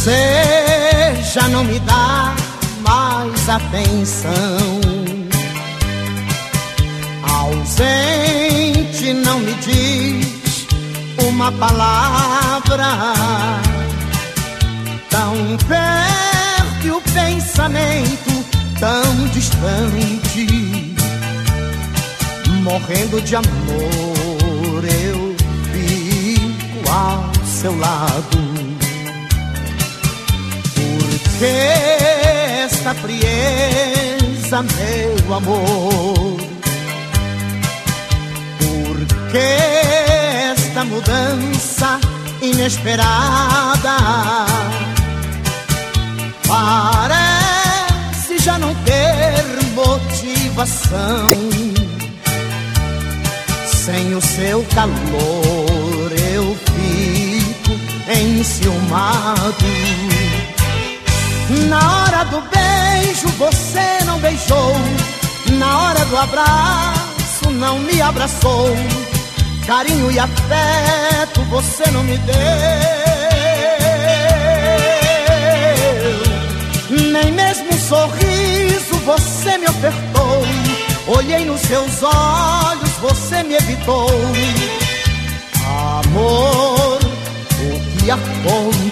Você já não me dá mais atenção. Ausente não me diz uma palavra. Tão perto o pensamento tão distante. Morrendo de amor, eu fico ao seu lado esta frieza, meu amor? Por que esta mudança inesperada? Parece já não ter motivação. Sem o seu calor eu fico enciumado. Na hora do beijo você não beijou, na hora do abraço não me abraçou. Carinho e afeto você não me deu. Nem mesmo um sorriso você me ofertou. Olhei nos seus olhos, você me evitou. Amor, o que aconteceu?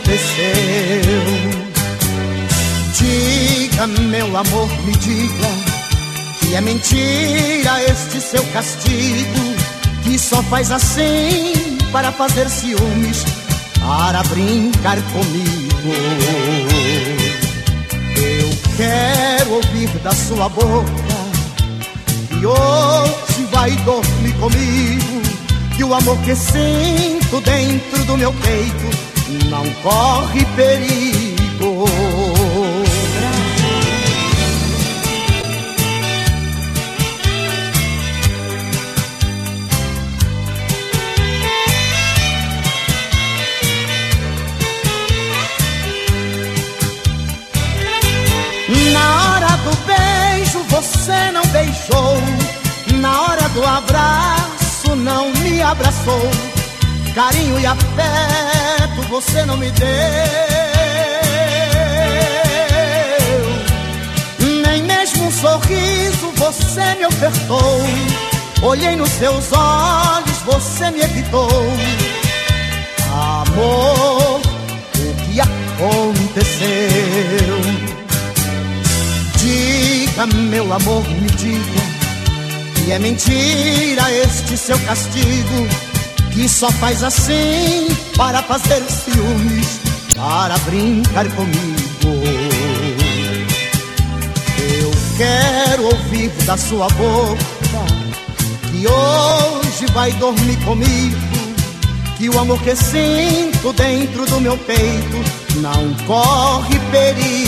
Meu amor, me diga que é mentira este seu castigo, que só faz assim para fazer ciúmes, para brincar comigo. Eu quero ouvir da sua boca que hoje vai dormir comigo, que o amor que sinto dentro do meu peito não corre perigo. Você não beijou, na hora do abraço não me abraçou, carinho e afeto você não me deu, nem mesmo um sorriso você me ofertou. Olhei nos seus olhos, você me evitou. Meu amor, me diga que é mentira este seu castigo, que só faz assim para fazer ciúmes, para brincar comigo. Eu quero ouvir da sua boca que hoje vai dormir comigo, que o amor que sinto dentro do meu peito não corre perigo.